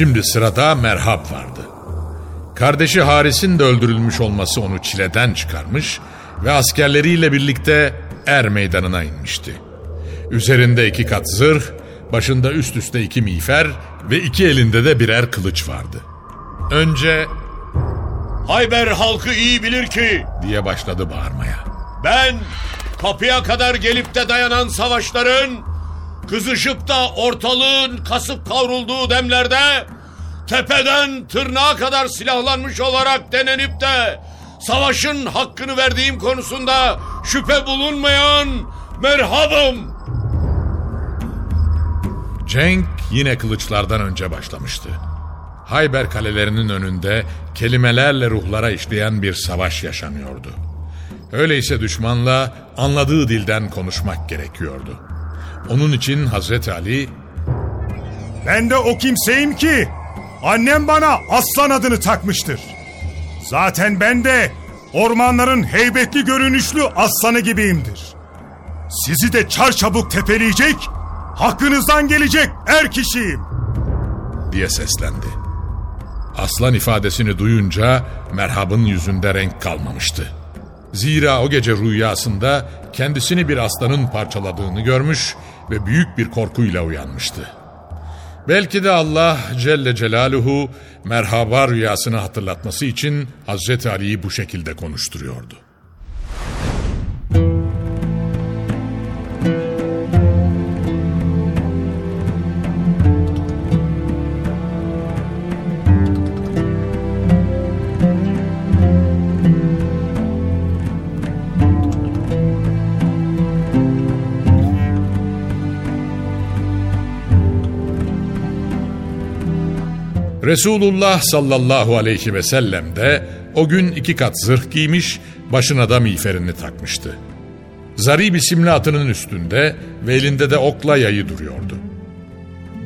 Şimdi sırada Merhab vardı. Kardeşi Haris'in de öldürülmüş olması onu çileden çıkarmış ve askerleriyle birlikte Er meydanına inmişti. Üzerinde iki kat zırh, başında üst üste iki miğfer ve iki elinde de birer kılıç vardı. Önce Hayber halkı iyi bilir ki diye başladı bağırmaya. ben kapıya kadar gelip de dayanan savaşların kızışıp da ortalığın kasıp kavrulduğu demlerde tepeden tırnağa kadar silahlanmış olarak denenip de savaşın hakkını verdiğim konusunda şüphe bulunmayan merhabım. Cenk yine kılıçlardan önce başlamıştı. Hayber kalelerinin önünde kelimelerle ruhlara işleyen bir savaş yaşanıyordu. Öyleyse düşmanla anladığı dilden konuşmak gerekiyordu. Onun için Hazreti Ali Ben de o kimseyim ki annem bana aslan adını takmıştır. Zaten ben de ormanların heybetli görünüşlü aslanı gibiyimdir. Sizi de çarçabuk tepeleyecek, hakkınızdan gelecek er kişiyim. diye seslendi. Aslan ifadesini duyunca merhabın yüzünde renk kalmamıştı. Zira o gece rüyasında kendisini bir aslanın parçaladığını görmüş ve büyük bir korkuyla uyanmıştı. Belki de Allah Celle Celaluhu merhaba rüyasını hatırlatması için Hazreti Ali'yi bu şekilde konuşturuyordu. Resulullah sallallahu aleyhi ve sellem de o gün iki kat zırh giymiş, başına da miğferini takmıştı. Zarib isimli atının üstünde ve elinde de okla yayı duruyordu.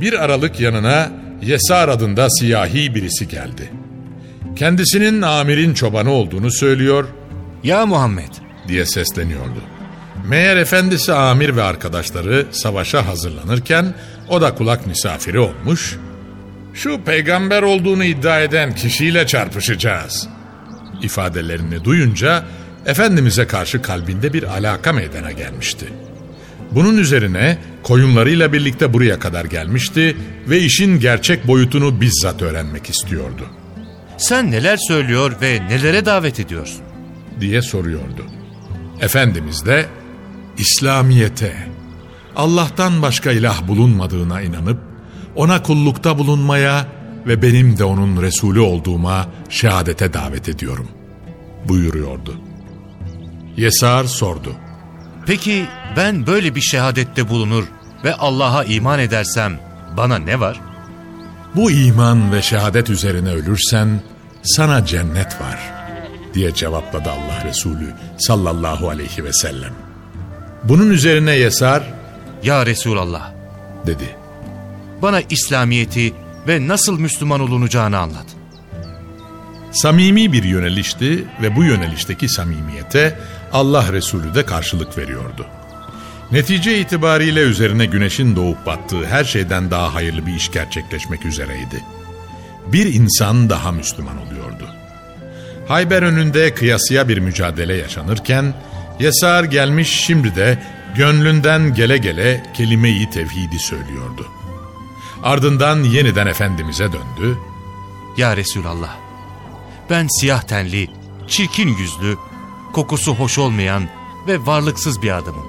Bir aralık yanına Yesar adında siyahi birisi geldi. Kendisinin amirin çobanı olduğunu söylüyor Ya Muhammed, diye sesleniyordu. Meğer efendisi amir ve arkadaşları savaşa hazırlanırken o da kulak misafiri olmuş. Şu peygamber olduğunu iddia eden kişiyle çarpışacağız ifadelerini duyunca Efendimiz'e karşı kalbinde bir alaka meydana gelmişti. Bunun üzerine koyunlarıyla birlikte buraya kadar gelmişti ve işin gerçek boyutunu bizzat öğrenmek istiyordu sen neler söylüyor ve nelere davet ediyorsun? diye soruyordu. Efendimiz de İslamiyete, Allah'tan başka ilah bulunmadığına inanıp ona kullukta bulunmaya ve benim de onun Resulü olduğuma şehadete davet ediyorum buyuruyordu. Yesar sordu. Peki ben böyle bir şehadette bulunur ve Allah'a iman edersem bana ne var? Bu iman ve şehadet üzerine ölürsen sana cennet var diye cevapladı Allah Resulü sallallahu aleyhi ve sellem. Bunun üzerine Yesar Ya Resulallah, dedi. Bana İslamiyet'i ve nasıl Müslüman olunacağını anlat. Samimi bir yönelişti ve bu yönelişteki samimiyete Allah Resulü de karşılık veriyordu. Netice itibariyle üzerine güneşin doğup battığı her şeyden daha hayırlı bir iş gerçekleşmek üzereydi. Bir insan daha Müslüman oluyordu. Hayber önünde kıyasıya bir mücadele yaşanırken, Yesar gelmiş şimdi de gönlünden gele gele kelime-i tevhidi söylüyordu. Ardından yeniden Efendimiz'e döndü. Ya Resulallah, ben siyah tenli, çirkin yüzlü, kokusu hoş olmayan ve varlıksız bir adamım.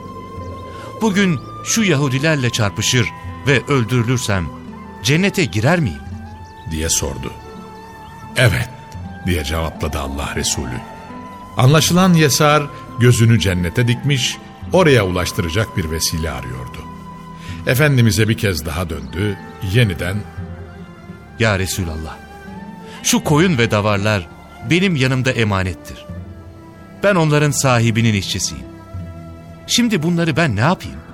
Bugün şu Yahudilerle çarpışır ve öldürülürsem cennete girer miyim? diye sordu. Evet diye cevapladı Allah Resulü. Anlaşılan Yesar gözünü cennete dikmiş, oraya ulaştıracak bir vesile arıyordu. Efendimiz'e bir kez daha döndü, yeniden Ya Resulallah, şu koyun ve davarlar benim yanımda emanettir. Ben onların sahibinin işçisiyim. Şimdi bunları ben ne yapayım?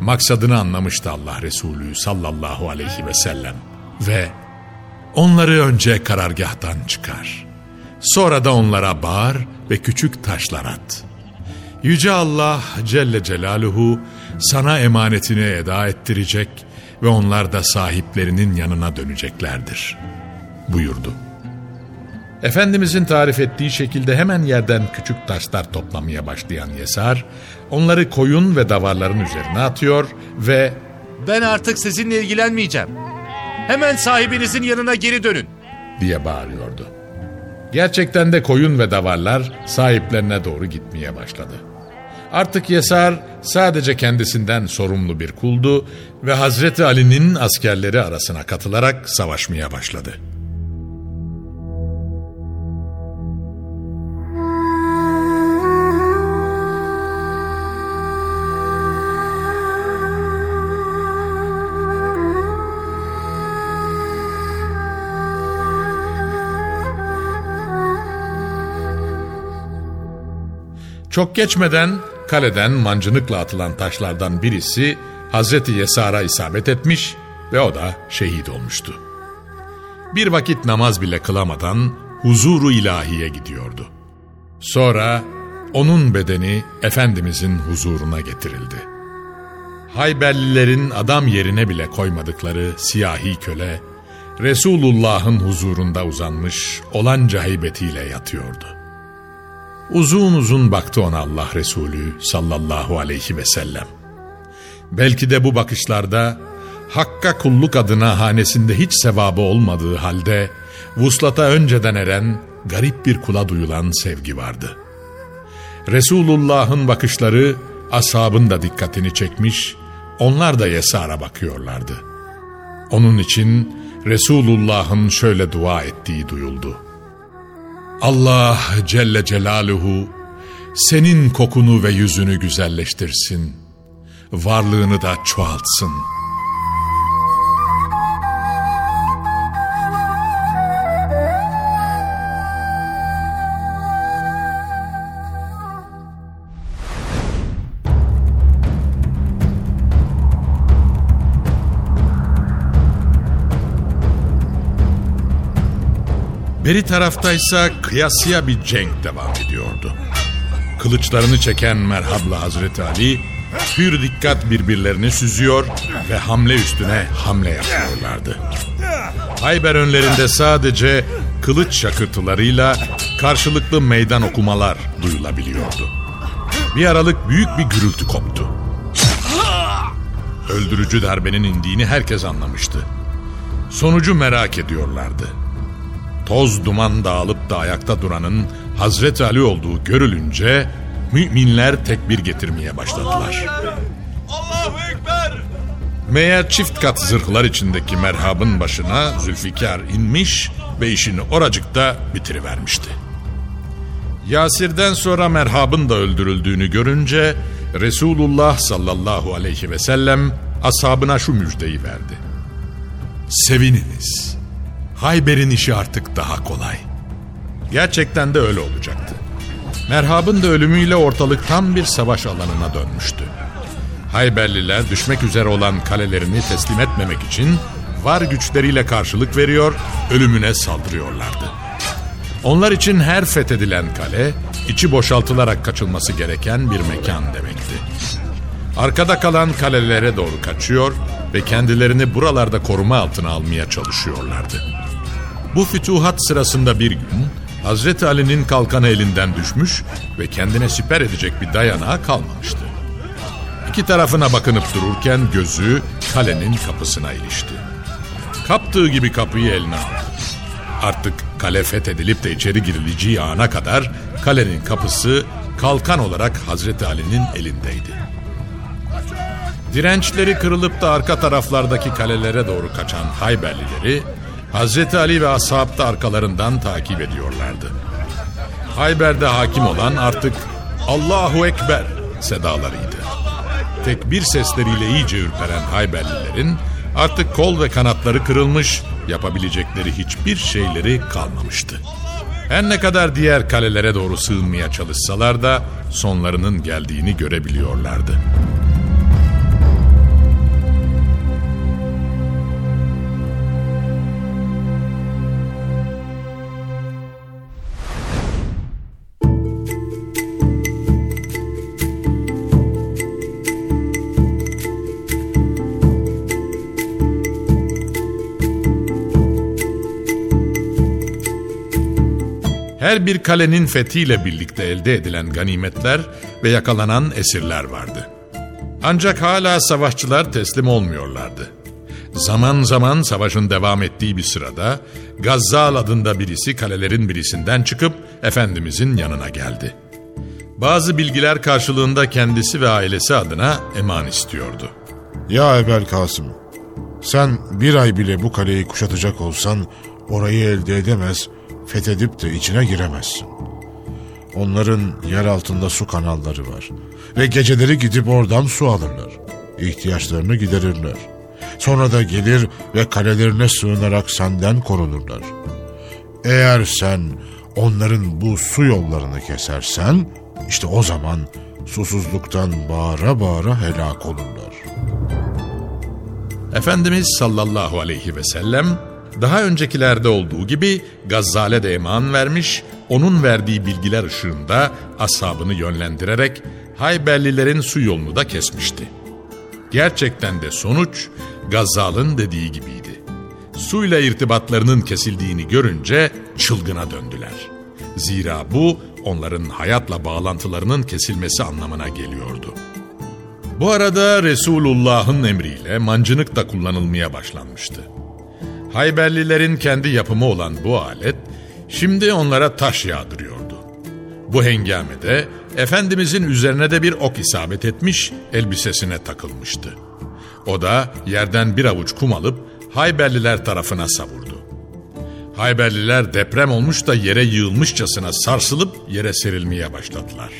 maksadını anlamıştı Allah Resulü sallallahu aleyhi ve sellem. Ve onları önce karargahtan çıkar. Sonra da onlara bağır ve küçük taşlar at. Yüce Allah Celle Celaluhu sana emanetini eda ettirecek ve onlar da sahiplerinin yanına döneceklerdir. Buyurdu. Efendimizin tarif ettiği şekilde hemen yerden küçük taşlar toplamaya başlayan Yesar, onları koyun ve davarların üzerine atıyor ve Ben artık sizinle ilgilenmeyeceğim. Hemen sahibinizin yanına geri dönün. diye bağırıyordu. Gerçekten de koyun ve davarlar sahiplerine doğru gitmeye başladı. Artık Yesar sadece kendisinden sorumlu bir kuldu ve Hazreti Ali'nin askerleri arasına katılarak savaşmaya başladı. Çok geçmeden kaleden mancınıkla atılan taşlardan birisi Hazreti Yesar'a isabet etmiş ve o da şehit olmuştu. Bir vakit namaz bile kılamadan huzuru ilahiye gidiyordu. Sonra onun bedeni Efendimizin huzuruna getirildi. Hayberlilerin adam yerine bile koymadıkları siyahi köle, Resulullah'ın huzurunda uzanmış olanca heybetiyle yatıyordu. Uzun uzun baktı ona Allah Resulü sallallahu aleyhi ve sellem. Belki de bu bakışlarda Hakka kulluk adına hanesinde hiç sevabı olmadığı halde vuslata önceden eren garip bir kula duyulan sevgi vardı. Resulullah'ın bakışları ashabın da dikkatini çekmiş, onlar da Yesar'a bakıyorlardı. Onun için Resulullah'ın şöyle dua ettiği duyuldu. Allah Celle Celaluhu senin kokunu ve yüzünü güzelleştirsin. Varlığını da çoğaltsın. Beri taraftaysa kıyasıya bir cenk devam ediyordu. Kılıçlarını çeken merhabla Hazreti Ali, pür dikkat birbirlerini süzüyor ve hamle üstüne hamle yapıyorlardı. Hayber önlerinde sadece kılıç şakırtılarıyla karşılıklı meydan okumalar duyulabiliyordu. Bir aralık büyük bir gürültü koptu. Öldürücü darbenin indiğini herkes anlamıştı. Sonucu merak ediyorlardı. Toz duman dağılıp da ayakta duranın Hazreti Ali olduğu görülünce müminler tekbir getirmeye başladılar. Allahu Ekber! Meğer çift kat zırhlar içindeki merhabın başına Zülfikar inmiş ve işini oracıkta bitirivermişti. Yasir'den sonra merhabın da öldürüldüğünü görünce Resulullah sallallahu aleyhi ve sellem ashabına şu müjdeyi verdi. Sevininiz. Hayber'in işi artık daha kolay. Gerçekten de öyle olacaktı. Merhab'ın da ölümüyle ortalık tam bir savaş alanına dönmüştü. Hayberliler düşmek üzere olan kalelerini teslim etmemek için var güçleriyle karşılık veriyor, ölümüne saldırıyorlardı. Onlar için her fethedilen kale, içi boşaltılarak kaçılması gereken bir mekan demekti. Arkada kalan kalelere doğru kaçıyor ve kendilerini buralarda koruma altına almaya çalışıyorlardı. Bu fütuhat sırasında bir gün Hazreti Ali'nin kalkanı elinden düşmüş ve kendine siper edecek bir dayanağı kalmamıştı. İki tarafına bakınıp dururken gözü kalenin kapısına ilişti. Kaptığı gibi kapıyı eline aldı. Artık kale fethedilip de içeri girileceği ana kadar kalenin kapısı kalkan olarak Hazreti Ali'nin elindeydi. Dirençleri kırılıp da arka taraflardaki kalelere doğru kaçan Hayberlileri Hazreti Ali ve ashab da arkalarından takip ediyorlardı. Hayber'de hakim olan artık Allahu Ekber sedalarıydı. Tekbir sesleriyle iyice ürperen Hayberlilerin artık kol ve kanatları kırılmış, yapabilecekleri hiçbir şeyleri kalmamıştı. Her ne kadar diğer kalelere doğru sığınmaya çalışsalar da sonlarının geldiğini görebiliyorlardı. Her bir kalenin fethiyle birlikte elde edilen ganimetler ve yakalanan esirler vardı. Ancak hala savaşçılar teslim olmuyorlardı. Zaman zaman savaşın devam ettiği bir sırada Gazzal adında birisi kalelerin birisinden çıkıp Efendimizin yanına geldi. Bazı bilgiler karşılığında kendisi ve ailesi adına eman istiyordu. Ya Ebel Kasım, sen bir ay bile bu kaleyi kuşatacak olsan orayı elde edemez, fethedip de içine giremezsin. Onların yer altında su kanalları var ve geceleri gidip oradan su alırlar. İhtiyaçlarını giderirler. Sonra da gelir ve kalelerine sığınarak senden korunurlar. Eğer sen onların bu su yollarını kesersen, işte o zaman susuzluktan bağıra bağıra helak olurlar. Efendimiz sallallahu aleyhi ve sellem daha öncekilerde olduğu gibi Gazzale de eman vermiş, onun verdiği bilgiler ışığında ashabını yönlendirerek Hayberlilerin su yolunu da kesmişti. Gerçekten de sonuç Gazzal'ın dediği gibiydi. Suyla irtibatlarının kesildiğini görünce çılgına döndüler. Zira bu onların hayatla bağlantılarının kesilmesi anlamına geliyordu. Bu arada Resulullah'ın emriyle mancınık da kullanılmaya başlanmıştı. Hayberlilerin kendi yapımı olan bu alet şimdi onlara taş yağdırıyordu. Bu hengamede Efendimizin üzerine de bir ok isabet etmiş, elbisesine takılmıştı. O da yerden bir avuç kum alıp Hayberliler tarafına savurdu. Hayberliler deprem olmuş da yere yığılmışçasına sarsılıp yere serilmeye başladılar.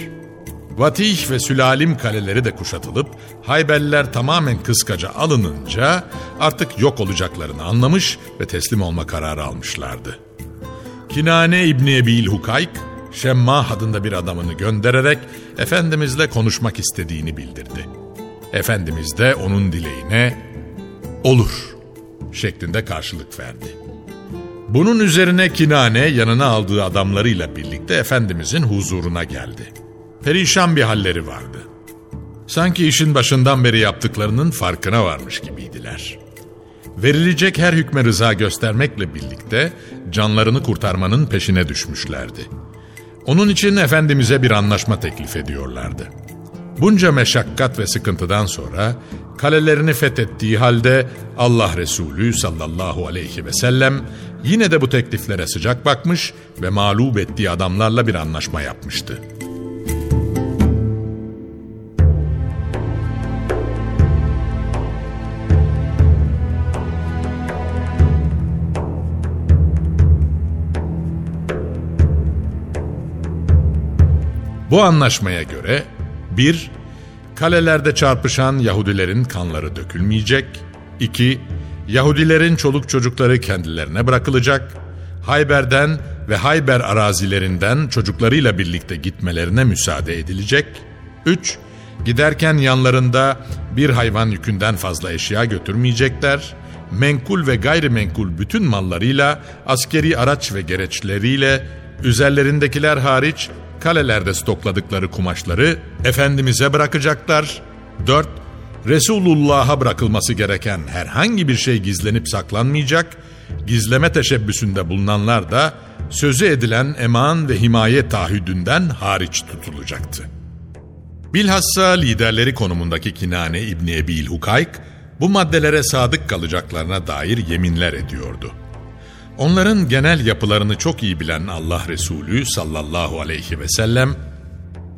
Vatih ve Sülalim kaleleri de kuşatılıp Hayberliler tamamen kıskaca alınınca artık yok olacaklarını anlamış ve teslim olma kararı almışlardı. Kinane İbni Ebil Hukayk, Şemmah adında bir adamını göndererek Efendimizle konuşmak istediğini bildirdi. Efendimiz de onun dileğine olur şeklinde karşılık verdi. Bunun üzerine Kinane yanına aldığı adamlarıyla birlikte Efendimizin huzuruna geldi. Perişan bir halleri vardı. Sanki işin başından beri yaptıklarının farkına varmış gibiydiler. Verilecek her hükme rıza göstermekle birlikte canlarını kurtarmanın peşine düşmüşlerdi. Onun için Efendimiz'e bir anlaşma teklif ediyorlardı. Bunca meşakkat ve sıkıntıdan sonra kalelerini fethettiği halde Allah Resulü sallallahu aleyhi ve sellem yine de bu tekliflere sıcak bakmış ve mağlup ettiği adamlarla bir anlaşma yapmıştı. Bu anlaşmaya göre bir, Kalelerde çarpışan Yahudilerin kanları dökülmeyecek. 2. Yahudilerin çoluk çocukları kendilerine bırakılacak. Hayber'den ve Hayber arazilerinden çocuklarıyla birlikte gitmelerine müsaade edilecek. 3. Giderken yanlarında bir hayvan yükünden fazla eşya götürmeyecekler. Menkul ve gayrimenkul bütün mallarıyla, askeri araç ve gereçleriyle Üzerlerindekiler hariç kalelerde stokladıkları kumaşları Efendimiz'e bırakacaklar. 4. Resulullah'a bırakılması gereken herhangi bir şey gizlenip saklanmayacak. Gizleme teşebbüsünde bulunanlar da sözü edilen eman ve himaye taahhüdünden hariç tutulacaktı. Bilhassa liderleri konumundaki Kinane İbni Ebil Hukayk bu maddelere sadık kalacaklarına dair yeminler ediyordu. Onların genel yapılarını çok iyi bilen Allah Resulü sallallahu aleyhi ve sellem,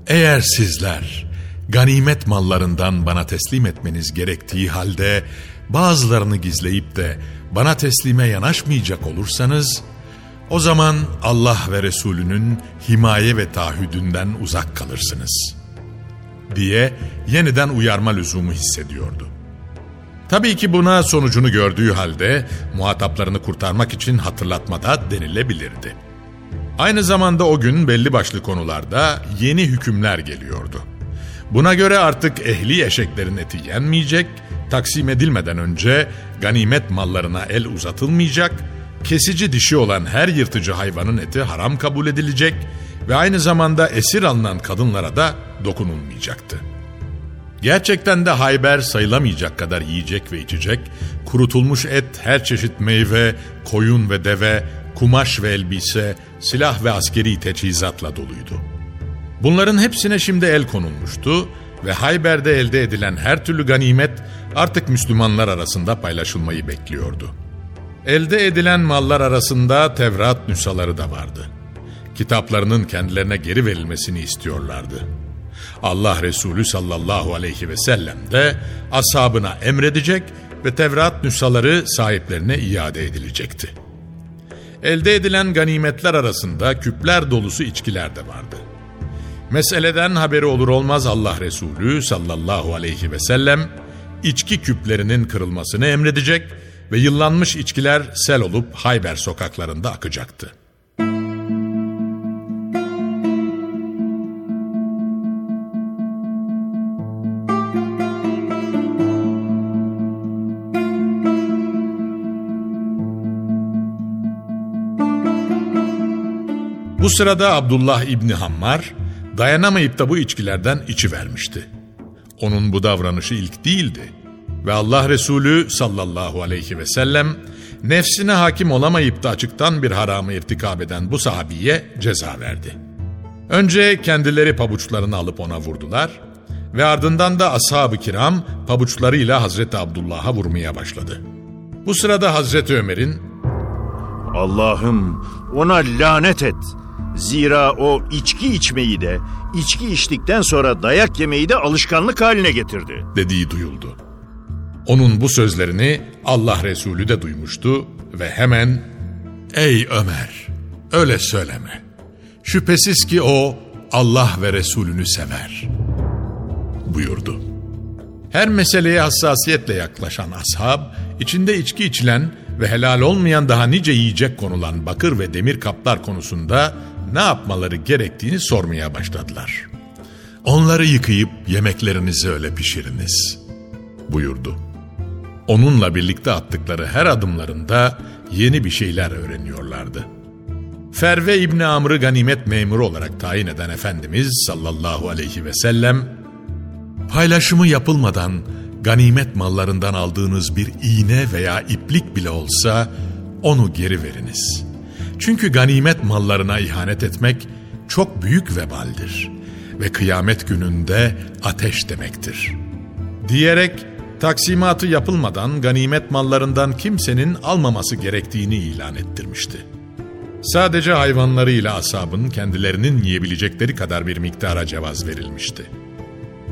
eğer sizler ganimet mallarından bana teslim etmeniz gerektiği halde bazılarını gizleyip de bana teslime yanaşmayacak olursanız, o zaman Allah ve Resulünün himaye ve taahhüdünden uzak kalırsınız. Diye yeniden uyarma lüzumu hissediyordu. Tabii ki buna sonucunu gördüğü halde muhataplarını kurtarmak için hatırlatmada denilebilirdi. Aynı zamanda o gün belli başlı konularda yeni hükümler geliyordu. Buna göre artık ehli eşeklerin eti yenmeyecek, taksim edilmeden önce ganimet mallarına el uzatılmayacak, kesici dişi olan her yırtıcı hayvanın eti haram kabul edilecek ve aynı zamanda esir alınan kadınlara da dokunulmayacaktı. Gerçekten de Hayber sayılamayacak kadar yiyecek ve içecek, kurutulmuş et, her çeşit meyve, koyun ve deve, kumaş ve elbise, silah ve askeri teçhizatla doluydu. Bunların hepsine şimdi el konulmuştu ve Hayber'de elde edilen her türlü ganimet artık Müslümanlar arasında paylaşılmayı bekliyordu. Elde edilen mallar arasında Tevrat nüshaları da vardı. Kitaplarının kendilerine geri verilmesini istiyorlardı. Allah Resulü sallallahu aleyhi ve sellem de ashabına emredecek ve Tevrat nüshaları sahiplerine iade edilecekti. Elde edilen ganimetler arasında küpler dolusu içkiler de vardı. Meseleden haberi olur olmaz Allah Resulü sallallahu aleyhi ve sellem içki küplerinin kırılmasını emredecek ve yıllanmış içkiler sel olup Hayber sokaklarında akacaktı. Sırada Abdullah İbni Hammar dayanamayıp da bu içkilerden içi vermişti. Onun bu davranışı ilk değildi. Ve Allah Resulü sallallahu aleyhi ve sellem nefsine hakim olamayıp da açıktan bir haramı irtikab eden bu sahabiye ceza verdi. Önce kendileri pabuçlarını alıp ona vurdular ve ardından da ashab-ı kiram pabuçlarıyla Hazreti Abdullah'a vurmaya başladı. Bu sırada Hazreti Ömer'in Allah'ım ona lanet et. Zira o içki içmeyi de, içki içtikten sonra dayak yemeyi de alışkanlık haline getirdi. dediği duyuldu. Onun bu sözlerini Allah Resulü de duymuştu ve hemen ''Ey Ömer, öyle söyleme. Şüphesiz ki o Allah ve Resulünü sever.'' buyurdu. Her meseleye hassasiyetle yaklaşan ashab, içinde içki içilen ve helal olmayan daha nice yiyecek konulan bakır ve demir kaplar konusunda ne yapmaları gerektiğini sormaya başladılar. Onları yıkayıp yemeklerinizi öyle pişiriniz, buyurdu. Onunla birlikte attıkları her adımlarında yeni bir şeyler öğreniyorlardı. Ferve İbni Amr'ı ganimet memuru olarak tayin eden Efendimiz sallallahu aleyhi ve sellem, paylaşımı yapılmadan ganimet mallarından aldığınız bir iğne veya iplik bile olsa onu geri veriniz. Çünkü ganimet mallarına ihanet etmek çok büyük vebaldir ve kıyamet gününde ateş demektir. Diyerek taksimatı yapılmadan ganimet mallarından kimsenin almaması gerektiğini ilan ettirmişti. Sadece hayvanlarıyla asabın kendilerinin yiyebilecekleri kadar bir miktara cevaz verilmişti.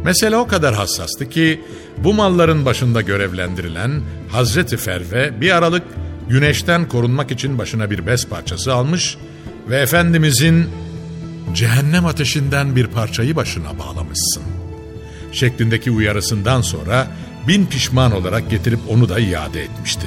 Mesele o kadar hassastı ki bu malların başında görevlendirilen Hazreti Ferve bir aralık güneşten korunmak için başına bir bez parçası almış ve Efendimizin cehennem ateşinden bir parçayı başına bağlamışsın şeklindeki uyarısından sonra bin pişman olarak getirip onu da iade etmişti.